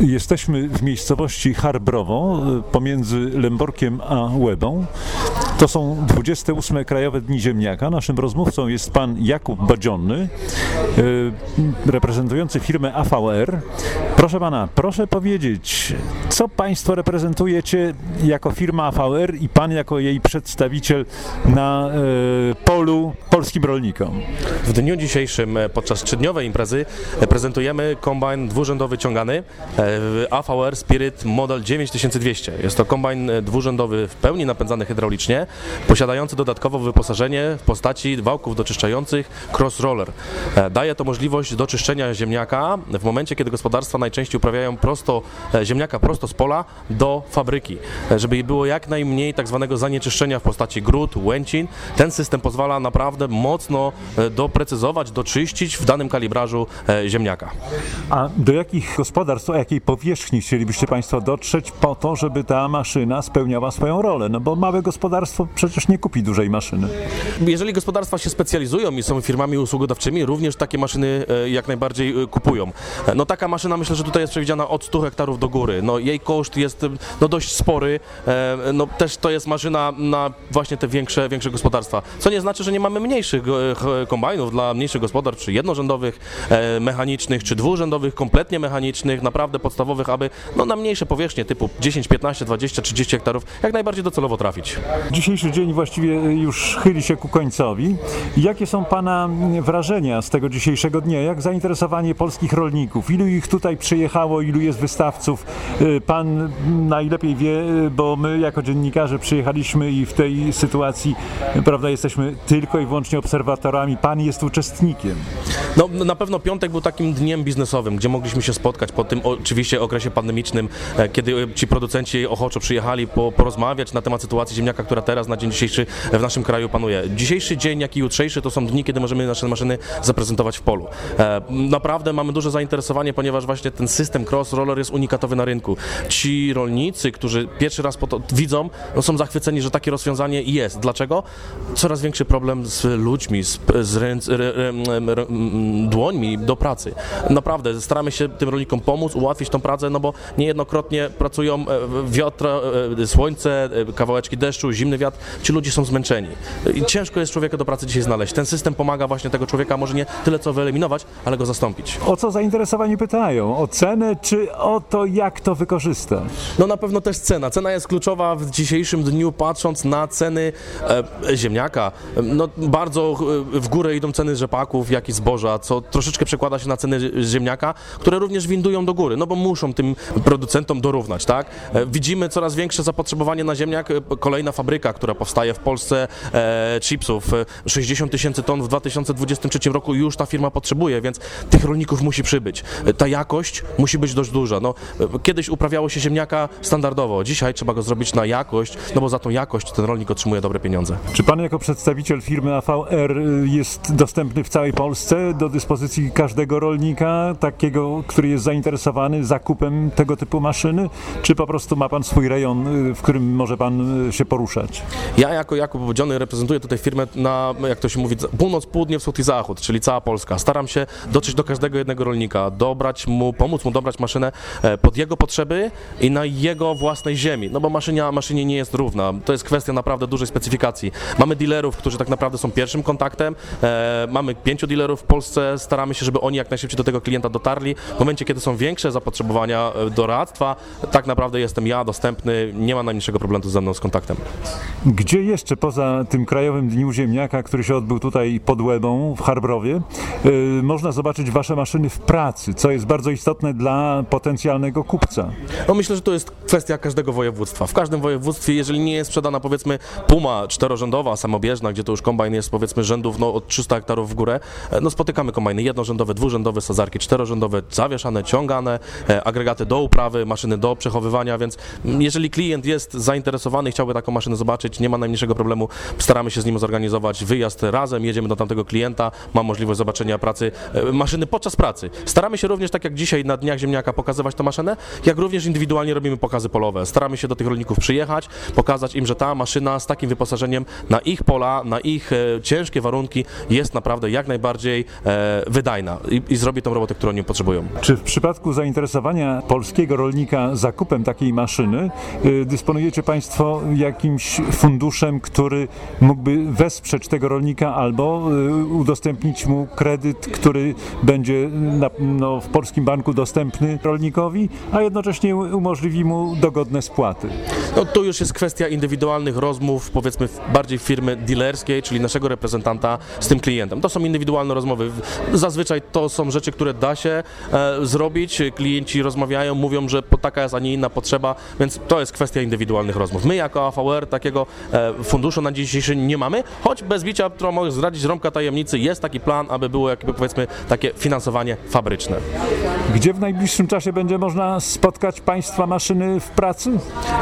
Jesteśmy w miejscowości Harbrowo y, pomiędzy Lęborkiem a Łebą. To są 28 Krajowe Dni Ziemniaka. Naszym rozmówcą jest pan Jakub Badzionny, y, reprezentujący firmę AVR. Proszę pana, proszę powiedzieć, co państwo reprezentujecie jako firma AVR i pan jako jej przedstawiciel na y, polu polskim rolnikom? W dniu dzisiejszym e, podczas trzydniowej imprezy e, prezentujemy kombajn dwurzędowy ciągany e, AVR Spirit Model 9200. Jest to kombajn dwurzędowy w pełni napędzany hydraulicznie, posiadający dodatkowo wyposażenie w postaci wałków doczyszczających cross roller. Daje to możliwość doczyszczenia ziemniaka w momencie, kiedy gospodarstwa najczęściej uprawiają prosto ziemniaka prosto z pola do fabryki, żeby było jak najmniej tak zwanego zanieczyszczenia w postaci grud, łęcin. Ten system pozwala naprawdę mocno e, doprecyzować, doczyścić w danym kalibrażu e, ziemniaka. A do jakich gospodarstw, o jakiej powierzchni chcielibyście Państwo dotrzeć po to, żeby ta maszyna spełniała swoją rolę? No bo małe gospodarstwo przecież nie kupi dużej maszyny. Jeżeli gospodarstwa się specjalizują i są firmami usługodawczymi, również takie maszyny e, jak najbardziej kupują. No taka maszyna myślę, że tutaj jest przewidziana od 100 hektarów do góry. No jej koszt jest no, dość spory. No też to jest maszyna na właśnie te większe, większe gospodarstwa. Co nie znaczy, że nie mamy mniejszych e, kombajnów dla mniejszych gospodarstw, czy jednorzędowych, e, mechanicznych, czy dwurzędowych, kompletnie mechanicznych, naprawdę podstawowych, aby no, na mniejsze powierzchnie typu 10, 15, 20, 30 hektarów jak najbardziej docelowo trafić. Dzisiejszy dzień właściwie już chyli się ku końcowi. Jakie są Pana wrażenia z tego dzisiejszego dnia? Jak zainteresowanie polskich rolników? Ilu ich tutaj przyjechało? Ilu jest wystawców? Y, Pan najlepiej wie, bo my jako dziennikarze przyjechaliśmy i w tej sytuacji, prawda, jesteśmy tylko i wyłącznie obserwatorami. Pan jest uczestnikiem. No, na pewno piątek był takim dniem biznesowym, gdzie mogliśmy się spotkać po tym oczywiście okresie pandemicznym, e, kiedy e, ci producenci ochoczo przyjechali po, porozmawiać na temat sytuacji ziemniaka, która teraz na dzień dzisiejszy w naszym kraju panuje. Dzisiejszy dzień, jak i jutrzejszy to są dni, kiedy możemy nasze maszyny zaprezentować w polu. E, Naprawdę mamy duże zainteresowanie, ponieważ właśnie ten system cross roller jest unikatowy na rynku. Ci rolnicy, którzy pierwszy raz po to widzą, no są zachwyceni, że takie rozwiązanie jest. Dlaczego? Coraz większy problem z ludźmi, z, z ręc, re, re, re, m, dłońmi do pracy. Naprawdę, staramy się tym rolnikom pomóc, ułatwić tą pracę, no bo niejednokrotnie pracują e, wiatr, e, słońce, e, kawałeczki deszczu, zimny wiatr. Ci ludzie są zmęczeni. I ciężko jest człowieka do pracy dzisiaj znaleźć. Ten system pomaga właśnie tego człowieka może nie tyle co wyeliminować, ale go zastąpić. O co zainteresowani pytają? O cenę czy o to, jak to wykorzystać? No na pewno też cena. Cena jest kluczowa w dzisiejszym dniu, patrząc na ceny e, ziemniaka. No bardzo e, w górę idą ceny rzepaków, jak i zboża, co troszeczkę przekłada się na ceny ziemniaka, które również windują do góry, no bo muszą tym producentom dorównać, tak? E, widzimy coraz większe zapotrzebowanie na ziemniak. E, Kolejna fabryka, która powstaje w Polsce, e, chipsów, e, 60 tysięcy ton w 2023 roku już ta firma potrzebuje, więc tych rolników musi przybyć. Ta jakość musi być dość duża. No, kiedyś uprawiało się ziemniaka standardowo, dzisiaj trzeba go zrobić na jakość, no bo za tą jakość ten rolnik otrzymuje dobre pieniądze. Czy pan jako przedstawiciel firmy AVR jest dostępny w całej Polsce do dyspozycji każdego rolnika, takiego, który jest zainteresowany zakupem tego typu maszyny? Czy po prostu ma pan swój rejon, w którym może pan się poruszać? Ja jako Jakub Bodziony reprezentuję tutaj firmę na, jak to się mówi, północ, południe, wschód i zachód, czyli cała Polska. Staram się dotrzeć do każdego jednego rolnika, dobrać mu, pomóc mu dobrać maszynę e, pod jego potrzeby i na jego własnej ziemi, no bo maszynia maszynie nie jest równa. To jest kwestia naprawdę dużej specyfikacji. Mamy dealerów, którzy tak naprawdę są pierwszym kontaktem, e, mamy pięciu dealerów w Polsce, staramy się, żeby oni jak najszybciej do tego klienta dotarli. W momencie, kiedy są większe zapotrzebowania e, doradztwa, tak naprawdę jestem ja dostępny, nie ma najmniejszego problemu ze mną z kontaktem. Gdzie jeszcze poza tym Krajowym Dniu Ziemniaka, który się odbył tutaj pod Łebą w Harbrowie, y, można zobaczyć wasze maszyny w pracy, co jest bardzo istotne dla potencjalnego kupca? No myślę, że to jest kwestia każdego województwa. W każdym województwie, jeżeli nie jest sprzedana powiedzmy puma czterorzędowa, samobieżna, gdzie to już kombajn jest powiedzmy rzędów no, od 300 hektarów w górę, e, no spotykamy kombajny jednorzędowe, dwurzędowe, sadzarki czterorzędowe, zawieszane, ciągane, e, agregaty do uprawy, maszyny do przechowywania, więc mm, jeżeli klient jest zainteresowany i chciałby taką maszynę zobaczyć, nie ma najmniejszego problemu, staramy się z nim zorganizować wyjazd razem, jedziemy do tamtego klienta, ma możliwość zobaczenia pracy e, maszyny podczas pracy. Staramy się również, tak jak dzisiaj na Dniach Ziemniaka pokazywać tę maszynę, jak również indywidualnie robimy pokazy polowe. Staramy się do tych rolników przyjechać, pokazać im, że ta maszyna z takim wyposażeniem na ich pola, na ich ciężkie warunki jest naprawdę jak najbardziej e, wydajna i, i zrobi tą robotę, którą oni potrzebują. Czy w przypadku zainteresowania polskiego rolnika zakupem takiej maszyny y, dysponujecie Państwo jakimś funduszem, który mógłby wesprzeć tego rolnika albo y, udostępnić mu kredyt, który będzie na, no, w polskim banku dostępny rolnikowi, a jednocześnie umożliwi mu dogodne spłaty? No tu już jest kwestia indywidualnych rozmów, powiedzmy bardziej firmy dealerskiej, czyli naszego reprezentanta z tym klientem. To są indywidualne rozmowy. Zazwyczaj to są rzeczy, które da się e, zrobić. Klienci rozmawiają, mówią, że taka jest, a nie inna potrzeba, więc to jest kwestia indywidualnych rozmów. My jako AVR takiego e, funduszu na dzisiejszy nie mamy, choć bez bicia, którą mogę zdradzić rąbka tajemnicy, jest taki plan, aby było jakby powiedzmy takie finansowanie fabryczne. Gdzie w najbliższym czasie będzie można spotkać Państwa maszyny w pracy?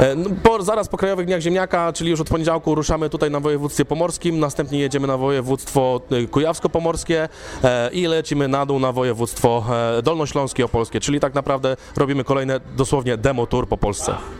E, No, po, zaraz po Krajowych Dniach Ziemniaka, czyli już od poniedziałku ruszamy tutaj na województwie pomorskim, następnie jedziemy na województwo e, kujawsko-pomorskie e, i lecimy na dół na województwo e, dolnośląskie, opolskie, czyli tak naprawdę robimy kolejne dosłownie demo tour po Polsce.